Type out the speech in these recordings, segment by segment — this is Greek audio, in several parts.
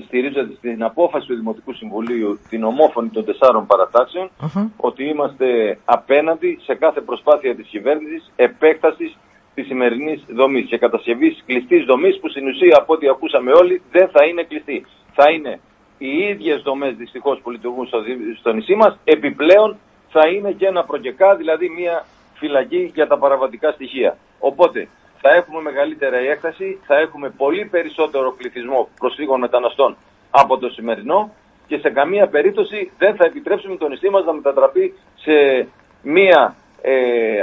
στηρίζεται στην απόφαση του Δημοτικού Συμβουλίου, την ομόφωνη των τεσσάρων ότι είμαστε απέναντι σε κάθε προσπάθεια της κυβέρνησης επέκτασης της σημερινής δομής και κατασκευής κλειστής δομής που στην ουσία από ό,τι ακούσαμε όλοι δεν θα είναι κλειστή. Θα είναι οι ίδιες δομές δυστυχώς που λειτουργούν στο, στο νησί μας, επιπλέον θα είναι και ένα προκεκά, δηλαδή μια φυλακή για τα παραβατικά στοιχεία. Οπότε θα έχουμε μεγαλύτερη έκταση, θα έχουμε πολύ περισσότερο πληθυσμό προσφύγων μεταναστών από το σημερινό και σε καμία περίπτωση δεν θα επιτρέψουμε το νησί μας να μετατραπεί σε μία ε,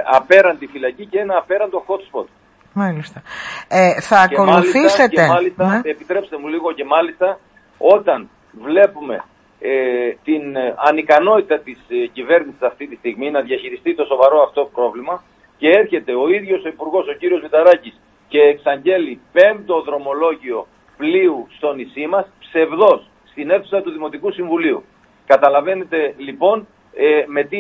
απέραντη φυλακή και ένα απέραντο hot spot. Μάλιστα. Ε, θα και ακολουθήσετε... και μάλιστα ναι. επιτρέψτε μου λίγο και μάλιστα, όταν βλέπουμε ε, την ανικανότητα της ε, κυβέρνησης αυτή τη στιγμή να διαχειριστεί το σοβαρό αυτό πρόβλημα, και έρχεται ο ίδιος ο Υπουργός, ο κύριος Μηταράκης και εξαγγέλει πέμπτο δρομολόγιο πλοίου στο νησί μας, ψευδός, στην αίθουσα του Δημοτικού Συμβουλίου. Καταλαβαίνετε λοιπόν ε, με τι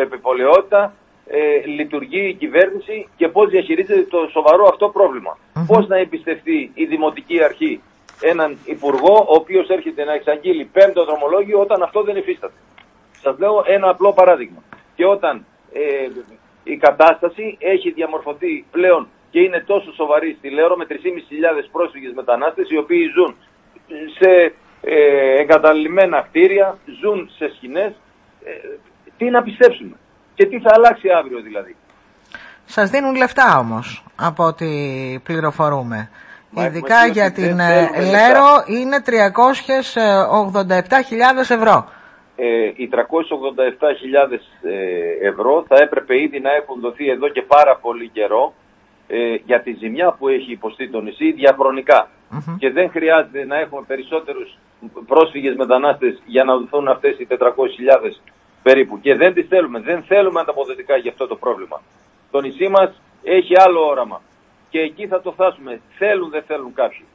επιπολαιότητα ε, λειτουργεί η κυβέρνηση και πώς διαχειρίζεται το σοβαρό αυτό πρόβλημα. Πώς να εμπιστευτεί η Δημοτική Αρχή έναν Υπουργό ο οποίος έρχεται να εξαγγείλει πέμπτο δρομολόγιο όταν αυτό δεν υφίσταται. Σας λέω ένα απλό παράδειγμα. Και όταν ε, η κατάσταση έχει διαμορφωθεί πλέον και είναι τόσο σοβαρή στη Λέρο με 3.500 πρόσφυγες μετανάστες οι οποίοι ζουν σε ε, εγκαταλειμμένα κτίρια, ζουν σε σκηνές. Ε, τι να πιστέψουμε και τι θα αλλάξει αύριο δηλαδή. Σας δίνουν λεφτά όμως από ό,τι πληροφορούμε. Ειδικά για την ε, Λέρο είναι 387.000 ευρώ ε, οι 387.000 ε, ευρώ θα έπρεπε ήδη να έχουν δοθεί εδώ και πάρα πολύ καιρό ε, για τη ζημιά που έχει υποστεί το νησί Και δεν χρειάζεται να έχουμε περισσότερους πρόσφυγες μετανάστες για να δοθούν αυτές οι 400.000 περίπου. Και δεν τις θέλουμε. Δεν θέλουμε ανταποδοτικά για αυτό το πρόβλημα. Το νησί μας έχει άλλο όραμα. Και εκεί θα το φτάσουμε. Θέλουν δεν θέλουν κάποιοι.